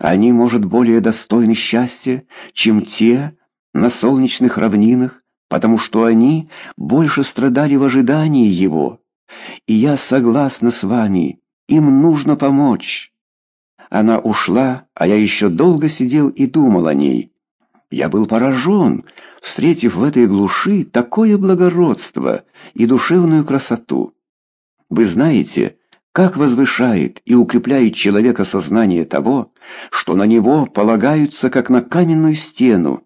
Они, может, более достойны счастья, чем те на солнечных равнинах, потому что они больше страдали в ожидании его. И я согласна с вами, им нужно помочь. Она ушла, а я еще долго сидел и думал о ней. Я был поражен, встретив в этой глуши такое благородство и душевную красоту. Вы знаете, как возвышает и укрепляет человека сознание того, что на него полагаются как на каменную стену.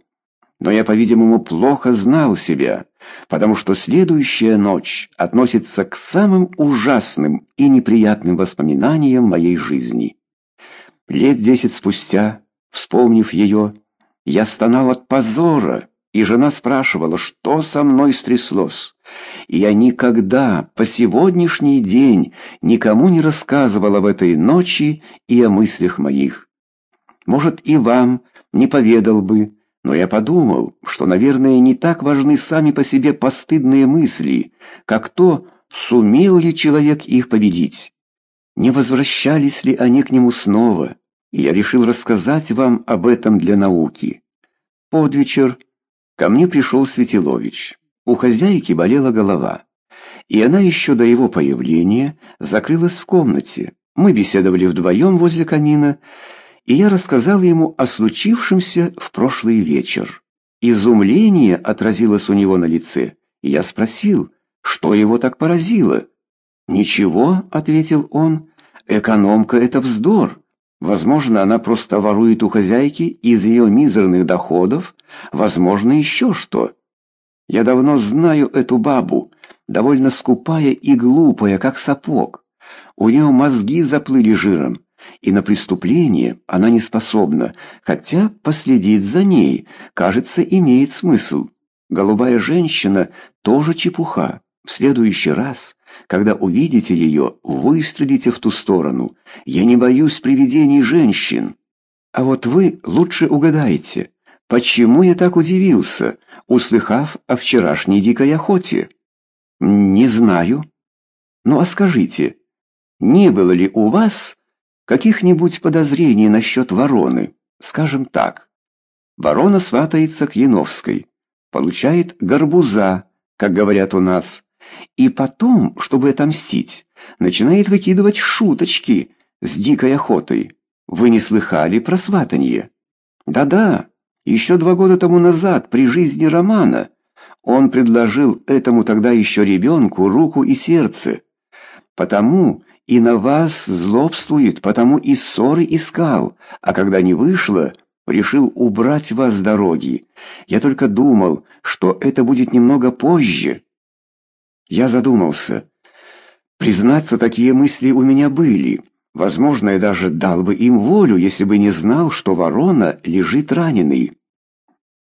Но я, по-видимому, плохо знал себя, потому что следующая ночь относится к самым ужасным и неприятным воспоминаниям моей жизни. Лет десять спустя, вспомнив ее, я стонал от позора, и жена спрашивала, что со мной стряслось. И я никогда по сегодняшний день никому не рассказывал об этой ночи и о мыслях моих. Может, и вам не поведал бы, но я подумал, что, наверное, не так важны сами по себе постыдные мысли, как то, сумел ли человек их победить. Не возвращались ли они к нему снова? И я решил рассказать вам об этом для науки. Под вечер ко мне пришел Светилович. У хозяйки болела голова, и она еще до его появления закрылась в комнате. Мы беседовали вдвоем возле камина, и я рассказал ему о случившемся в прошлый вечер. Изумление отразилось у него на лице, я спросил, что его так поразило. «Ничего», — ответил он, — «экономка — это вздор». Возможно, она просто ворует у хозяйки из ее мизерных доходов, возможно, еще что. Я давно знаю эту бабу, довольно скупая и глупая, как сапог. У нее мозги заплыли жиром, и на преступление она не способна, хотя последить за ней, кажется, имеет смысл. Голубая женщина тоже чепуха. В следующий раз когда увидите ее, выстрелите в ту сторону. Я не боюсь привидений женщин. А вот вы лучше угадайте, почему я так удивился, услыхав о вчерашней дикой охоте? Не знаю. Ну а скажите, не было ли у вас каких-нибудь подозрений насчет вороны? Скажем так, ворона сватается к Яновской, получает горбуза, как говорят у нас, и потом, чтобы отомстить, начинает выкидывать шуточки с дикой охотой. Вы не слыхали про сватанье? Да-да, еще два года тому назад, при жизни Романа, он предложил этому тогда еще ребенку руку и сердце. Потому и на вас злобствует, потому и ссоры искал, а когда не вышло, решил убрать вас с дороги. Я только думал, что это будет немного позже. Я задумался. Признаться, такие мысли у меня были. Возможно, я даже дал бы им волю, если бы не знал, что ворона лежит раненый.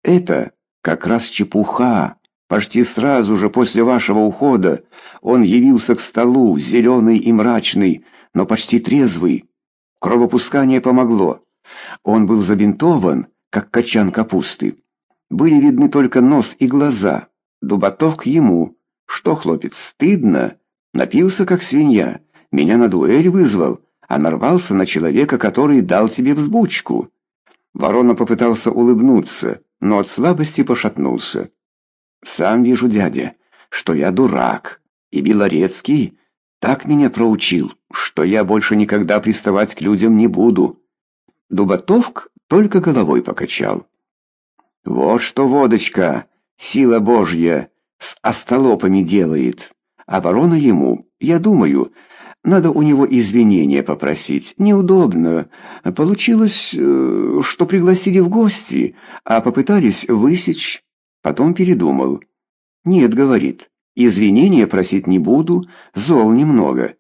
Это как раз чепуха. Почти сразу же после вашего ухода он явился к столу, зеленый и мрачный, но почти трезвый. Кровопускание помогло. Он был забинтован, как качан капусты. Были видны только нос и глаза. Дубатов к ему. «Что, хлопец, стыдно? Напился, как свинья. Меня на дуэль вызвал, а нарвался на человека, который дал тебе взбучку». Ворона попытался улыбнуться, но от слабости пошатнулся. «Сам вижу, дядя, что я дурак, и Белорецкий так меня проучил, что я больше никогда приставать к людям не буду». Дубатовк только головой покачал. «Вот что, водочка, сила Божья!» С остолопами делает. А ворона ему, я думаю, надо у него извинения попросить. Неудобно. Получилось, э, что пригласили в гости, а попытались высечь. Потом передумал. «Нет», — говорит, — «извинения просить не буду, зол немного».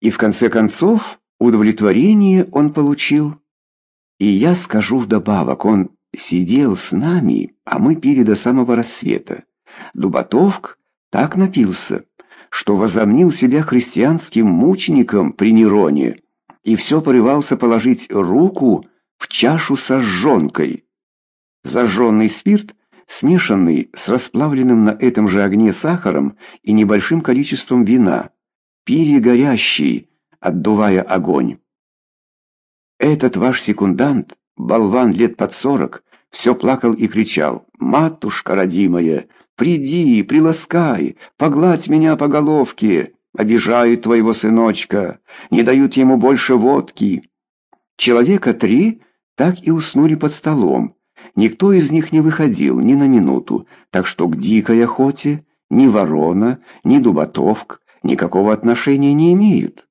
И в конце концов удовлетворение он получил. И я скажу вдобавок, он сидел с нами, а мы пили до самого рассвета. Дубатовк так напился, что возомнил себя христианским мучеником при Нероне и все порывался положить руку в чашу со жженкой. Зажженный спирт, смешанный с расплавленным на этом же огне сахаром и небольшим количеством вина, пили горящий, отдувая огонь. Этот ваш секундант, болван лет под сорок, все плакал и кричал «Матушка родимая, приди, приласкай, погладь меня по головке, обижают твоего сыночка, не дают ему больше водки». Человека три так и уснули под столом. Никто из них не выходил ни на минуту, так что к дикой охоте ни ворона, ни дубатовк никакого отношения не имеют.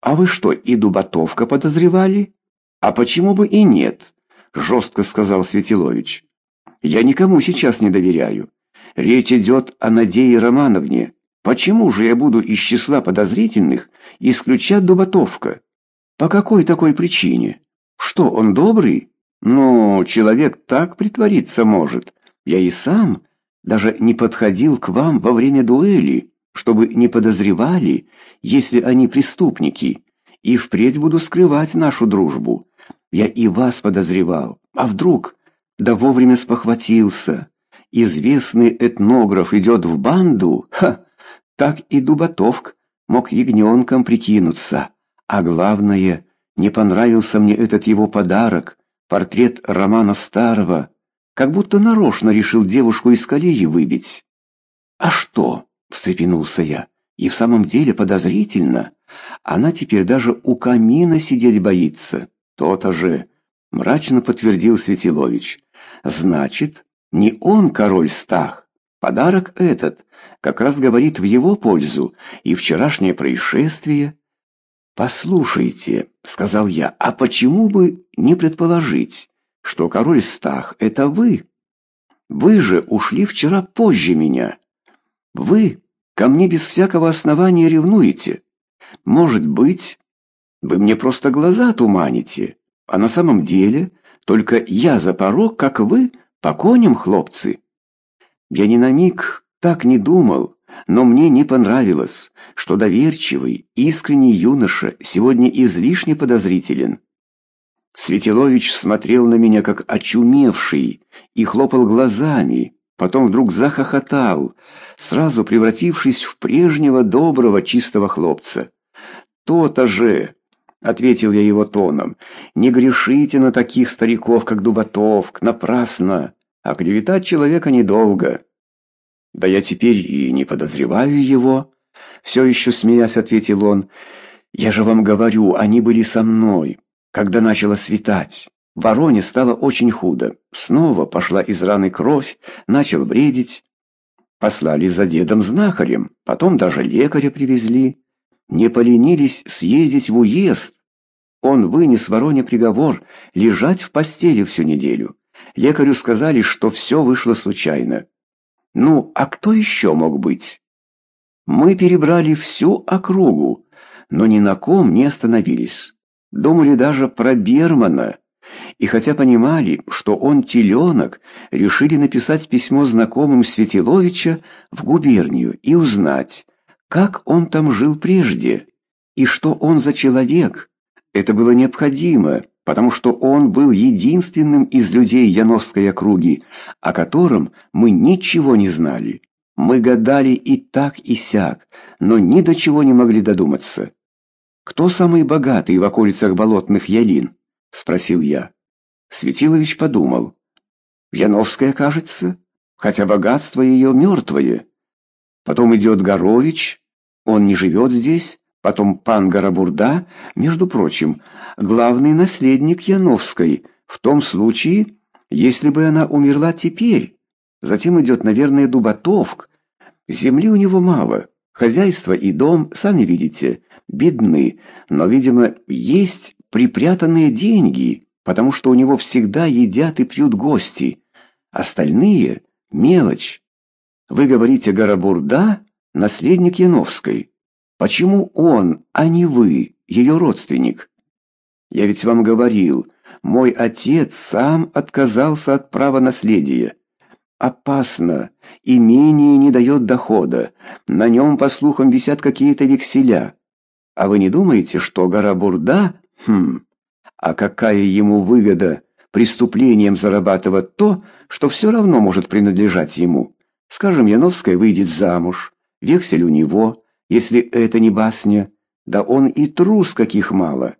А вы что, и дубатовка подозревали? А почему бы и нет? Жестко сказал Светилович. Я никому сейчас не доверяю. Речь идет о Надее Романовне. Почему же я буду из числа подозрительных исключать Дубатовка? По какой такой причине? Что, он добрый? Ну, человек так притвориться может. Я и сам даже не подходил к вам во время дуэли, чтобы не подозревали, если они преступники, и впредь буду скрывать нашу дружбу. Я и вас подозревал. А вдруг? Да вовремя спохватился. Известный этнограф идет в банду? Ха! Так и Дубатовк мог ягненком прикинуться. А главное, не понравился мне этот его подарок, портрет Романа Старого, как будто нарочно решил девушку из колеи выбить. «А что?» — встрепенулся я. «И в самом деле подозрительно. Она теперь даже у камина сидеть боится. То-то же!» — мрачно подтвердил Светилович. «Значит, не он король Стах. Подарок этот как раз говорит в его пользу, и вчерашнее происшествие...» «Послушайте», — сказал я, — «а почему бы не предположить, что король Стах — это вы? Вы же ушли вчера позже меня. Вы ко мне без всякого основания ревнуете. Может быть, вы мне просто глаза туманите, а на самом деле только я за порог, как вы, по коням, хлопцы. Я ни на миг так не думал, но мне не понравилось, что доверчивый, искренний юноша сегодня излишне подозрителен. Светилович смотрел на меня как очумевший и хлопал глазами, потом вдруг захохотал, сразу превратившись в прежнего доброго чистого хлопца. «То-то же!» — ответил я его тоном. «Не грешите на таких стариков, как Дубатовк, напрасно, а клеветать человека недолго». «Да я теперь и не подозреваю его», — все еще смеясь ответил он. «Я же вам говорю, они были со мной, когда начало светать, Вороне стало очень худо. Снова пошла из раны кровь, начал бредить. Послали за дедом-знахарем, потом даже лекаря привезли. Не поленились съездить в уезд. Он вынес Вороне приговор лежать в постели всю неделю. Лекарю сказали, что все вышло случайно. Ну, а кто еще мог быть? Мы перебрали всю округу, но ни на ком не остановились. Думали даже про Бермана. И хотя понимали, что он теленок, решили написать письмо знакомым Светиловича в губернию и узнать, как он там жил прежде и что он за человек. Это было необходимо, потому что он был единственным из людей Яновской округи, о котором мы ничего не знали. Мы гадали и так, и сяк, но ни до чего не могли додуматься. «Кто самый богатый в околицах болотных ялин?» — спросил я. Светилович подумал. «Яновская, кажется, хотя богатство ее мертвое. Потом идет Горович, он не живет здесь, потом пан Горобурда, между прочим, главный наследник Яновской, в том случае, если бы она умерла теперь. Затем идет, наверное, Дубатовк. Земли у него мало, хозяйство и дом, сами видите, бедны, но, видимо, есть припрятанные деньги, потому что у него всегда едят и пьют гости. Остальные — мелочь. Вы говорите, Горобурда — наследник Яновской. Почему он, а не вы, ее родственник? Я ведь вам говорил, мой отец сам отказался от права наследия. Опасно, имение не дает дохода, на нем, по слухам, висят какие-то векселя. А вы не думаете, что гора Бурда... Хм... А какая ему выгода преступлением зарабатывать то, что все равно может принадлежать ему? Скажем, Яновская выйдет замуж, вексель у него, если это не басня. Да он и трус каких мало.